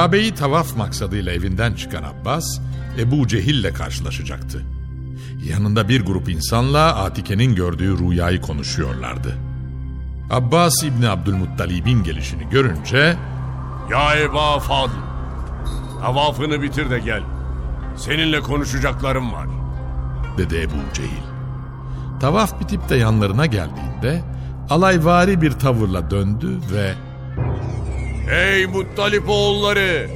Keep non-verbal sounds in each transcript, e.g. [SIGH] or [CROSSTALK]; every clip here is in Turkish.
Kabe'yi tavaf maksadıyla evinden çıkan Abbas, Ebu Cehil'le karşılaşacaktı. Yanında bir grup insanla Atike'nin gördüğü rüyayı konuşuyorlardı. Abbas İbni Abdülmuttalib'in gelişini görünce Ya Eba Fadl, tavafını bitir de gel. Seninle konuşacaklarım var. dedi Ebu Cehil. Tavaf bitip de yanlarına geldiğinde alayvari bir tavırla döndü ve Ey Muttalip oğulları!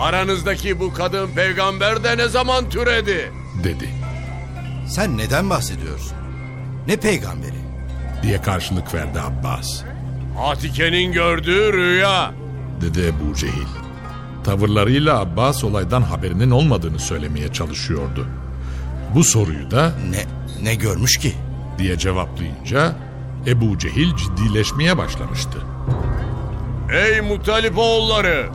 Aranızdaki bu kadın peygamber de ne zaman türedi? dedi Sen neden bahsediyorsun? Ne peygamberi? diye karşılık verdi Abbas. Atike'nin gördüğü rüya. dedi Ebu Cehil. Tavırlarıyla Abbas olaydan haberinin olmadığını söylemeye çalışıyordu. Bu soruyu da Ne ne görmüş ki? diye cevaplayınca Ebu Cehil ciddileşmeye başlamıştı. Ey Muttalip oğulları!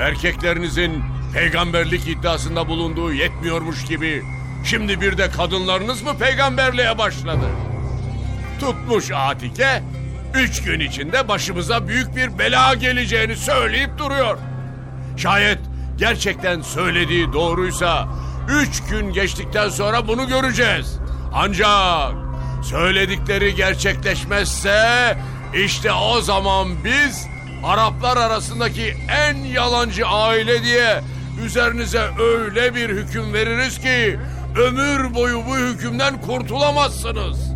Erkeklerinizin peygamberlik iddiasında bulunduğu yetmiyormuş gibi şimdi bir de kadınlarınız mı peygamberliğe başladı? Tutmuş Atike, üç gün içinde başımıza büyük bir bela geleceğini söyleyip duruyor. Şayet gerçekten söylediği doğruysa üç gün geçtikten sonra bunu göreceğiz. Ancak söyledikleri gerçekleşmezse işte o zaman biz Araplar arasındaki en yalancı aile diye üzerinize öyle bir hüküm veririz ki ömür boyu bu hükümden kurtulamazsınız.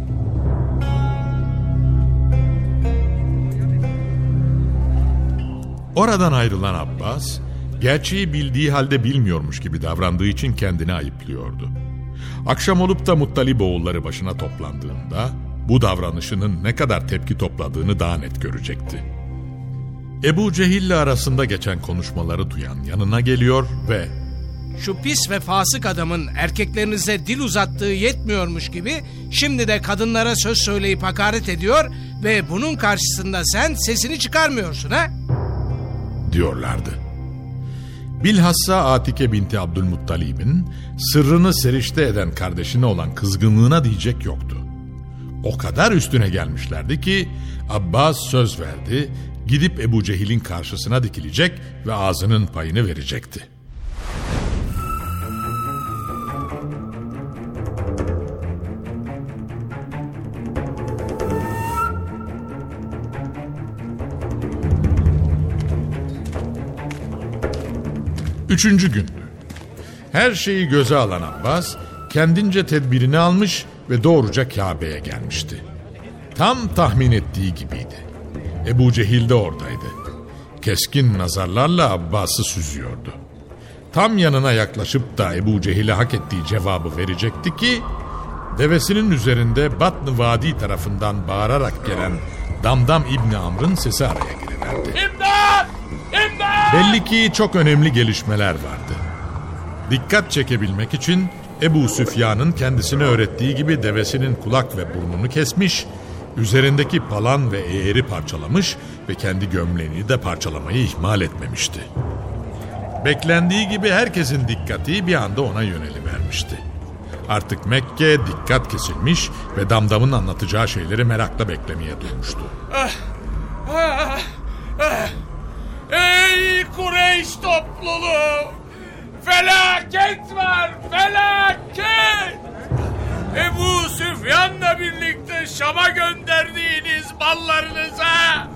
Oradan ayrılan Abbas, gerçeği bildiği halde bilmiyormuş gibi davrandığı için kendini ayıplıyordu. Akşam olup da Muttalip oğulları başına toplandığında bu davranışının ne kadar tepki topladığını daha net görecekti. Ebu Cehil'le arasında geçen konuşmaları duyan yanına geliyor ve Şu pis ve fasık adamın erkeklerinize dil uzattığı yetmiyormuş gibi şimdi de kadınlara söz söyleyip hakaret ediyor ve bunun karşısında sen sesini çıkarmıyorsun ha? diyorlardı. Bilhassa Atike binti Abdülmuttalib'in sırrını serişte eden kardeşine olan kızgınlığına diyecek yoktu. O kadar üstüne gelmişlerdi ki Abbas söz verdi, gidip Ebu Cehil'in karşısına dikilecek ve ağzının payını verecekti. Üçüncü gündü. Her şeyi göze alan Abbas kendince tedbirini almış ve doğruca Kabe'ye gelmişti. Tam tahmin ettiği gibiydi. Ebu Cehil de oradaydı. Keskin nazarlarla Abbas'ı süzüyordu. Tam yanına yaklaşıp da Ebu Cehil'e hak ettiği cevabı verecekti ki devesinin üzerinde Batn Vadi tarafından bağırarak gelen Damdam İbni Amr'ın sesi araya giriverdi. İmdat! İmdat! Belli ki çok önemli gelişmeler vardı. Dikkat çekebilmek için Ebu Süfyan'ın kendisine öğrettiği gibi devesinin kulak ve burnunu kesmiş, üzerindeki palan ve eğeri parçalamış ve kendi gömleğini de parçalamayı ihmal etmemişti. Beklendiği gibi herkesin dikkati bir anda ona yönelivermişti. Artık Mekke dikkat kesilmiş ve Damdam'ın anlatacağı şeyleri merakla beklemeye durmuştu. Ey Kureyş topluluğu! Felaket var, felaket! Ebu Süfyan'la birlikte Şam'a gönderdiğiniz mallarınıza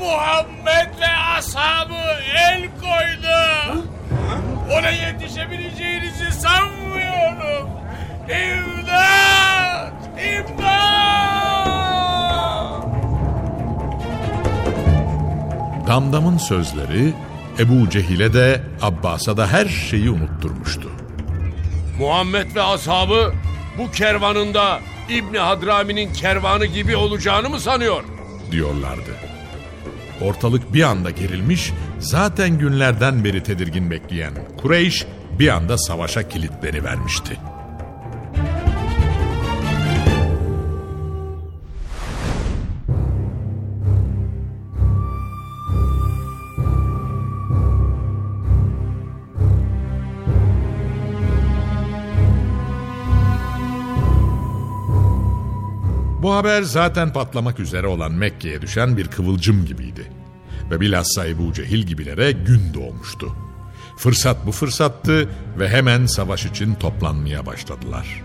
Muhammed ve ashabı el koydu. Ona yetişebileceğinizi sanmıyorum. İmdat! İmdat! Damdam'ın sözleri Ebu Cehil'e de Abbas'a da her şeyi unutturmuştu. Muhammed ve ashabı bu kervanında İbni Hadrami'nin kervanı gibi olacağını mı sanıyor? diyorlardı. Ortalık bir anda gerilmiş, zaten günlerden beri tedirgin bekleyen Kureyş bir anda savaşa kilitleri vermişti. Haber zaten patlamak üzere olan Mekke'ye düşen bir kıvılcım gibiydi. Ve bilhassa Ebu Cehil gibilere gün doğmuştu. Fırsat bu fırsattı ve hemen savaş için toplanmaya başladılar.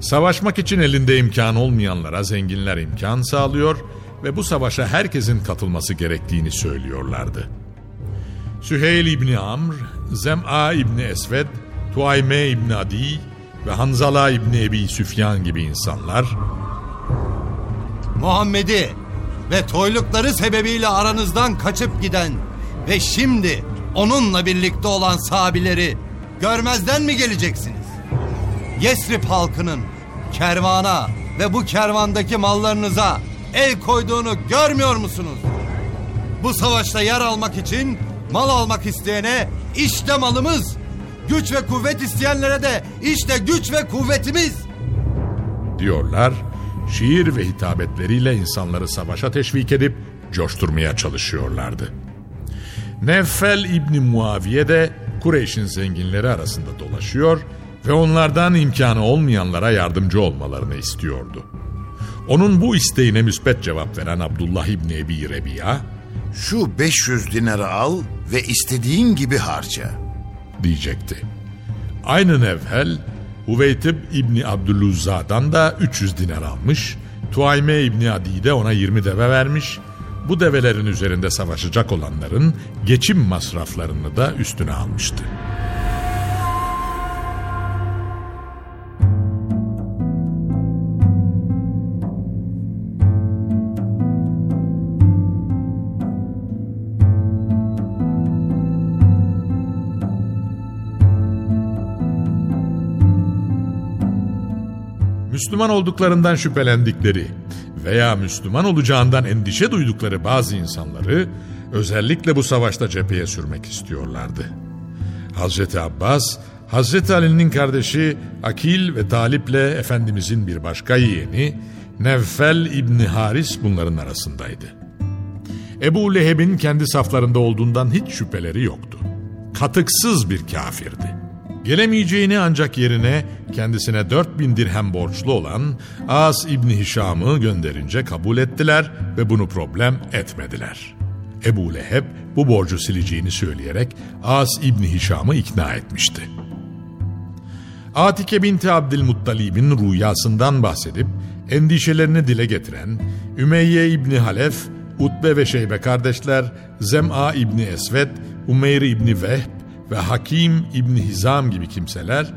Savaşmak için elinde imkan olmayanlara zenginler imkan sağlıyor ve bu savaşa herkesin katılması gerektiğini söylüyorlardı. Süheyl İbni Amr, Zem'a İbni Esved, Tuayme İbni Adi ve Hanzala İbni Ebi Süfyan gibi insanlar Muhammed'i ve toylukları sebebiyle aranızdan kaçıp giden ve şimdi onunla birlikte olan sahabileri görmezden mi geleceksiniz? Yesrib halkının kervana ve bu kervandaki mallarınıza el koyduğunu görmüyor musunuz? Bu savaşta yer almak için mal almak isteyene işte malımız, güç ve kuvvet isteyenlere de işte güç ve kuvvetimiz. diyorlar, şiir ve hitabetleriyle insanları savaşa teşvik edip coşturmaya çalışıyorlardı. Neffel İbni Muaviye de Kureyş'in zenginleri arasında dolaşıyor ve onlardan imkanı olmayanlara yardımcı olmalarını istiyordu. Onun bu isteğine müspet cevap veren Abdullah İbni Ebi Rebiya Şu 500 dinarı al ve istediğin gibi harca. diyecekti. Aynı nevhel Huveytib İbni Abdüluzza'dan da 300 dinar almış, Tuayme İbni Adi de ona 20 deve vermiş, bu develerin üzerinde savaşacak olanların geçim masraflarını da üstüne almıştı. Müslüman olduklarından şüphelendikleri veya Müslüman olacağından endişe duydukları bazı insanları özellikle bu savaşta cepheye sürmek istiyorlardı. Hazreti Abbas, Hazreti Ali'nin kardeşi Akil ve Talip'le Efendimizin bir başka yeğeni Nevfel İbni Haris bunların arasındaydı. Ebu Leheb'in kendi saflarında olduğundan hiç şüpheleri yoktu. Katıksız bir kafirdi. Gelemeyeceğini ancak yerine kendisine 4000 dirhem borçlu olan As İbni Hişam'ı gönderince kabul ettiler ve bunu problem etmediler. Ebu Leheb bu borcu sileceğini söyleyerek As İbni Hişam'ı ikna etmişti. Atike binti Abdülmuttalib'in rüyasından bahsedip endişelerini dile getiren Ümeyye İbni Halef, Utbe ve Şeybe kardeşler, Zem'a İbni Esved, Umeyr İbni Vehb ve Hakim İbni Hizam gibi kimseler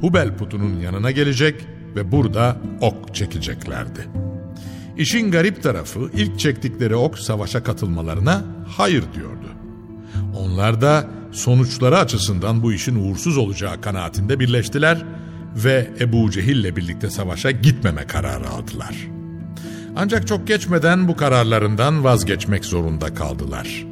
Hubel putunun yanına gelecek ve burada ok çekeceklerdi. İşin garip tarafı ilk çektikleri ok savaşa katılmalarına hayır diyordu. Onlar da sonuçları açısından bu işin uğursuz olacağı kanaatinde birleştiler ve Ebu Cehil'le birlikte savaşa gitmeme kararı aldılar. Ancak çok geçmeden bu kararlarından vazgeçmek zorunda kaldılar.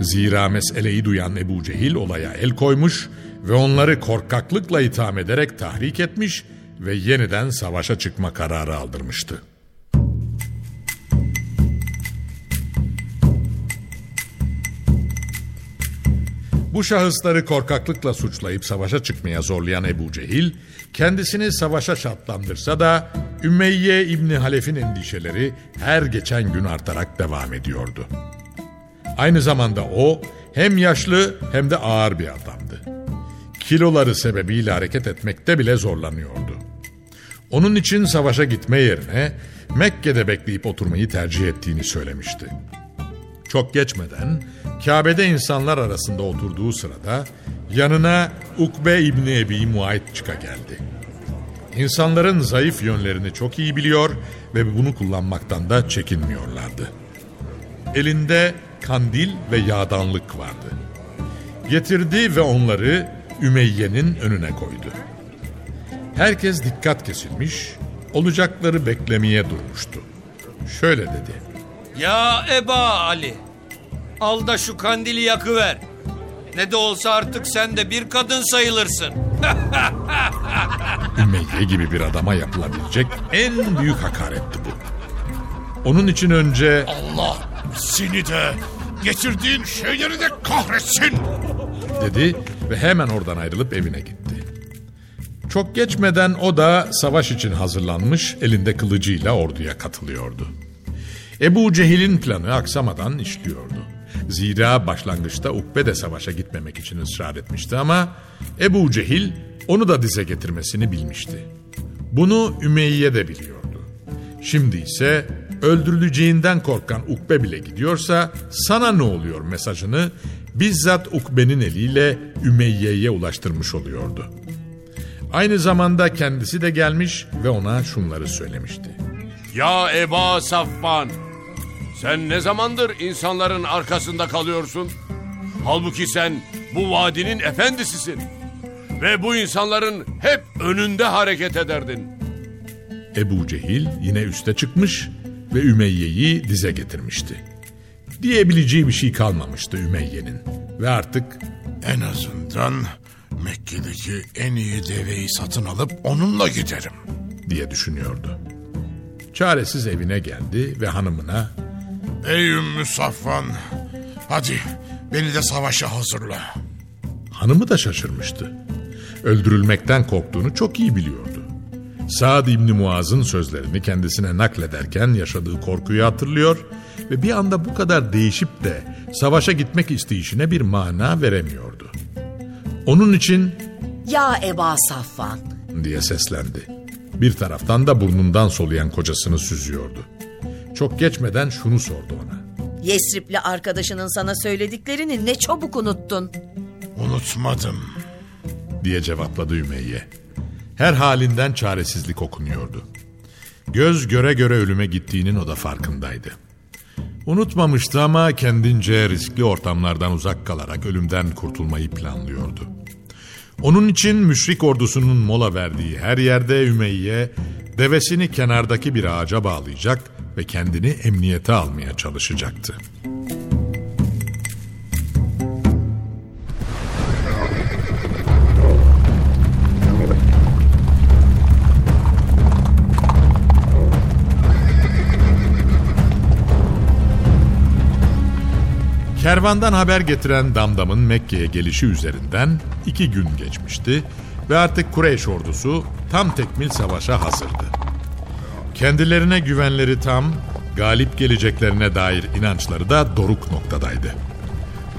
Zira meseleyi duyan Ebu Cehil olaya el koymuş ve onları korkaklıkla itham ederek tahrik etmiş ve yeniden savaşa çıkma kararı aldırmıştı. Bu şahısları korkaklıkla suçlayıp savaşa çıkmaya zorlayan Ebu Cehil, kendisini savaşa şartlandırsa da Ümeyye İbni Halef'in endişeleri her geçen gün artarak devam ediyordu. Aynı zamanda o hem yaşlı hem de ağır bir adamdı. Kiloları sebebiyle hareket etmekte bile zorlanıyordu. Onun için savaşa gitme yerine Mekke'de bekleyip oturmayı tercih ettiğini söylemişti. Çok geçmeden Kabe'de insanlar arasında oturduğu sırada yanına Ukbe İbni Ebi Muayt çıka geldi. İnsanların zayıf yönlerini çok iyi biliyor ve bunu kullanmaktan da çekinmiyorlardı. Elinde kandil ve yağdanlık vardı. Getirdi ve onları Ümeyye'nin önüne koydu. Herkes dikkat kesilmiş, olacakları beklemeye durmuştu. Şöyle dedi. Ya Eba Ali. Al da şu kandili yakıver. Ne de olsa artık sen de bir kadın sayılırsın. [LAUGHS] Ümeyye gibi bir adama yapılabilecek en büyük hakaretti bu. Onun için önce Allah seni de getirdiğin şeyleri de kahretsin. dedi ve hemen oradan ayrılıp evine gitti. Çok geçmeden o da savaş için hazırlanmış elinde kılıcıyla orduya katılıyordu. Ebu Cehil'in planı aksamadan işliyordu. Zira başlangıçta Ukbe de savaşa gitmemek için ısrar etmişti ama Ebu Cehil onu da dize getirmesini bilmişti. Bunu Ümeyye de biliyordu. Şimdi ise öldürüleceğinden korkan Ukbe bile gidiyorsa sana ne oluyor mesajını bizzat Ukbe'nin eliyle Ümeyye'ye ulaştırmış oluyordu. Aynı zamanda kendisi de gelmiş ve ona şunları söylemişti. Ya Eba Safvan, sen ne zamandır insanların arkasında kalıyorsun? Halbuki sen bu vadinin efendisisin. Ve bu insanların hep önünde hareket ederdin. Ebu Cehil yine üste çıkmış ve Ümeyye'yi dize getirmişti. Diyebileceği bir şey kalmamıştı Ümeyye'nin ve artık En azından Mekke'deki en iyi deveyi satın alıp onunla giderim. diye düşünüyordu. Çaresiz evine geldi ve hanımına Ey Ümmü Safvan, hadi beni de savaşa hazırla. hanımı da şaşırmıştı. Öldürülmekten korktuğunu çok iyi biliyordu. Saad İbni Muaz'ın sözlerini kendisine naklederken yaşadığı korkuyu hatırlıyor ve bir anda bu kadar değişip de savaşa gitmek isteyişine bir mana veremiyordu. Onun için Ya Eba Safvan. diye seslendi. Bir taraftan da burnundan soluyan kocasını süzüyordu. Çok geçmeden şunu sordu ona. Yesripli arkadaşının sana söylediklerini ne çabuk unuttun. Unutmadım. diye cevapladı Ümeyye. Her halinden çaresizlik okunuyordu. Göz göre göre ölüme gittiğinin o da farkındaydı. Unutmamıştı ama kendince riskli ortamlardan uzak kalarak ölümden kurtulmayı planlıyordu. Onun için müşrik ordusunun mola verdiği her yerde Ümeyye devesini kenardaki bir ağaca bağlayacak ve kendini emniyete almaya çalışacaktı. Kervandan haber getiren Damdam'ın Mekke'ye gelişi üzerinden iki gün geçmişti ve artık Kureyş ordusu tam tekmil savaşa hazırdı. Kendilerine güvenleri tam, galip geleceklerine dair inançları da doruk noktadaydı.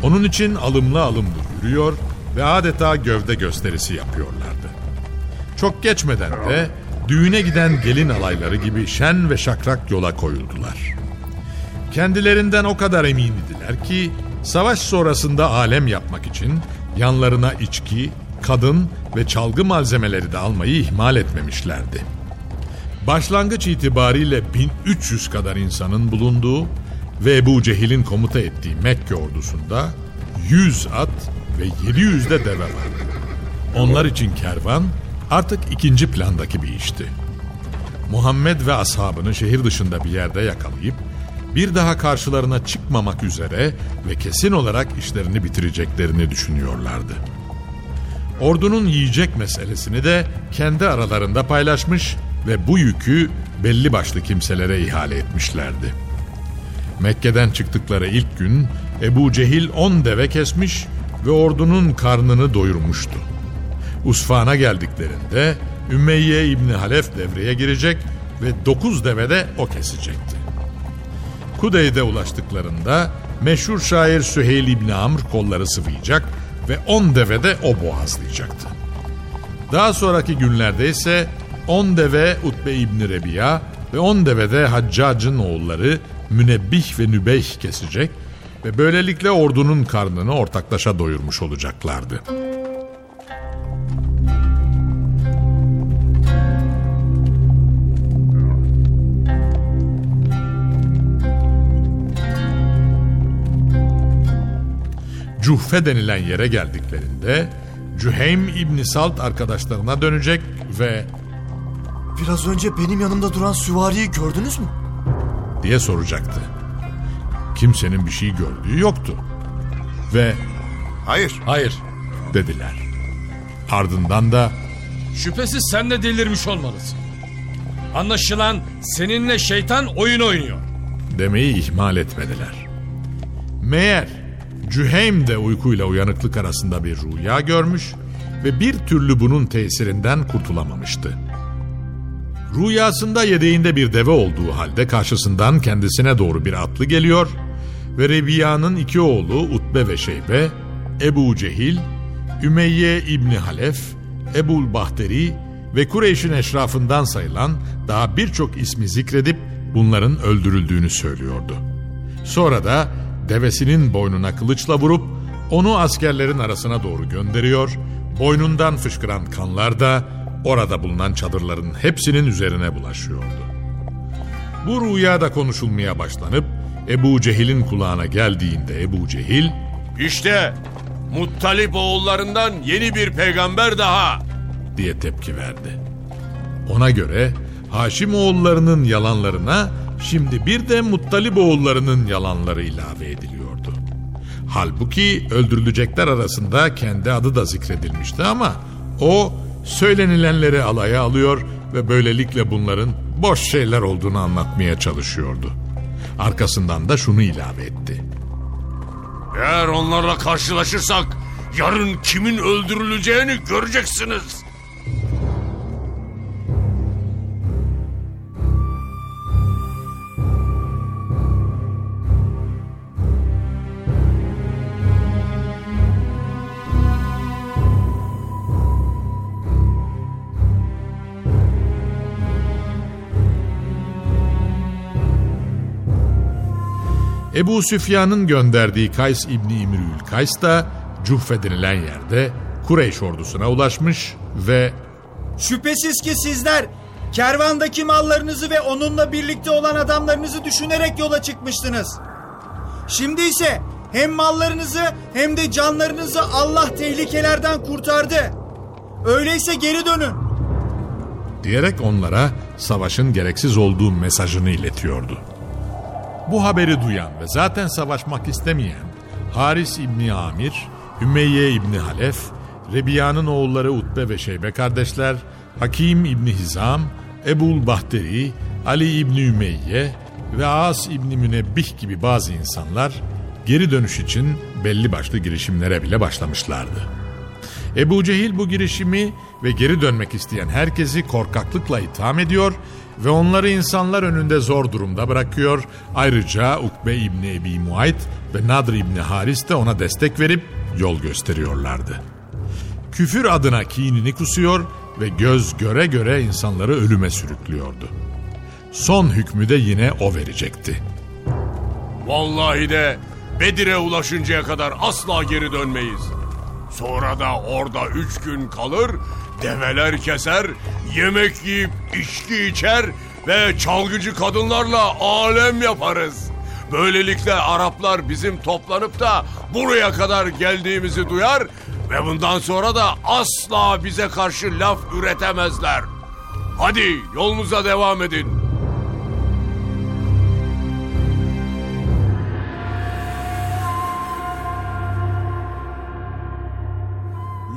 Onun için alımlı alımlı yürüyor ve adeta gövde gösterisi yapıyorlardı. Çok geçmeden de düğüne giden gelin alayları gibi şen ve şakrak yola koyuldular. Kendilerinden o kadar emindiler ki savaş sonrasında alem yapmak için yanlarına içki, kadın ve çalgı malzemeleri de almayı ihmal etmemişlerdi. Başlangıç itibariyle 1300 kadar insanın bulunduğu ve Ebu Cehil'in komuta ettiği Mekke ordusunda 100 at ve 700 de deve vardı. Onlar için kervan artık ikinci plandaki bir işti. Muhammed ve ashabını şehir dışında bir yerde yakalayıp bir daha karşılarına çıkmamak üzere ve kesin olarak işlerini bitireceklerini düşünüyorlardı. Ordunun yiyecek meselesini de kendi aralarında paylaşmış ve bu yükü belli başlı kimselere ihale etmişlerdi. Mekke'den çıktıkları ilk gün Ebu Cehil on deve kesmiş ve ordunun karnını doyurmuştu. Usfan'a geldiklerinde Ümeyye İbni Halef devreye girecek ve dokuz deve de o kesecekti. Kudey'de ulaştıklarında meşhur şair Süheyl İbni Amr kolları sıvayacak ve on deve de o boğazlayacaktı. Daha sonraki günlerde ise on deve Utbe İbni Rebiya ve on deve de Haccac'ın oğulları Münebbih ve Nübeyh kesecek ve böylelikle ordunun karnını ortaklaşa doyurmuş olacaklardı. Cuhfe denilen yere geldiklerinde Cüheym İbni Salt arkadaşlarına dönecek ve Biraz önce benim yanımda duran süvariyi gördünüz mü? diye soracaktı. Kimsenin bir şey gördüğü yoktu. Ve Hayır. hayır dediler. Ardından da Şüphesiz sen de delirmiş olmalısın. Anlaşılan seninle şeytan oyun oynuyor. demeyi ihmal etmediler. Meğer Cüheym de uykuyla uyanıklık arasında bir rüya görmüş ve bir türlü bunun tesirinden kurtulamamıştı. Rüyasında yedeğinde bir deve olduğu halde karşısından kendisine doğru bir atlı geliyor ve Rebiya'nın iki oğlu Utbe ve Şeybe, Ebu Cehil, Ümeyye İbni Halef, Ebul Bahteri ve Kureyş'in eşrafından sayılan daha birçok ismi zikredip bunların öldürüldüğünü söylüyordu. Sonra da devesinin boynuna kılıçla vurup onu askerlerin arasına doğru gönderiyor, boynundan fışkıran kanlar da orada bulunan çadırların hepsinin üzerine bulaşıyordu. Bu rüya da konuşulmaya başlanıp Ebu Cehil'in kulağına geldiğinde Ebu Cehil İşte Muttalip oğullarından yeni bir peygamber daha. diye tepki verdi. Ona göre Haşim oğullarının yalanlarına şimdi bir de Muttalip oğullarının yalanları ilave ediliyordu. Halbuki öldürülecekler arasında kendi adı da zikredilmişti ama o söylenilenleri alaya alıyor ve böylelikle bunların boş şeyler olduğunu anlatmaya çalışıyordu. Arkasından da şunu ilave etti. Eğer onlarla karşılaşırsak yarın kimin öldürüleceğini göreceksiniz. Ebu Süfyan'ın gönderdiği Kays İbni İmrül Kays da Cuhfe denilen yerde Kureyş ordusuna ulaşmış ve Şüphesiz ki sizler kervandaki mallarınızı ve onunla birlikte olan adamlarınızı düşünerek yola çıkmıştınız. Şimdi ise hem mallarınızı hem de canlarınızı Allah tehlikelerden kurtardı. Öyleyse geri dönün. diyerek onlara savaşın gereksiz olduğu mesajını iletiyordu. Bu haberi duyan ve zaten savaşmak istemeyen Haris İbni Amir, Ümeyye İbni Halef, Rebiya'nın oğulları Utbe ve Şeybe kardeşler, Hakim İbni Hizam, Ebul Bahteri, Ali İbni Ümeyye ve As İbni Münebbih gibi bazı insanlar geri dönüş için belli başlı girişimlere bile başlamışlardı. Ebu Cehil bu girişimi ve geri dönmek isteyen herkesi korkaklıkla itham ediyor ve onları insanlar önünde zor durumda bırakıyor. Ayrıca Ukbe İbni Ebi Muayt ve Nadr İbni Haris de ona destek verip yol gösteriyorlardı. Küfür adına kinini kusuyor ve göz göre göre insanları ölüme sürüklüyordu. Son hükmü de yine o verecekti. Vallahi de Bedir'e ulaşıncaya kadar asla geri dönmeyiz. Sonra da orada üç gün kalır, develer keser, yemek yiyip içki içer ve çalgıcı kadınlarla alem yaparız. Böylelikle Araplar bizim toplanıp da buraya kadar geldiğimizi duyar ve bundan sonra da asla bize karşı laf üretemezler. Hadi yolunuza devam edin.